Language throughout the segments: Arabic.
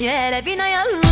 Yere binayanlar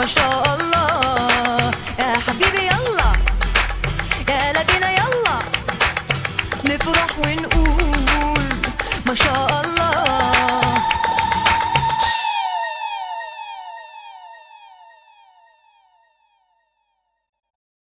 ما شاء الله. يا حبيبي يلا. يا لدينا يلا. نفرح ونقول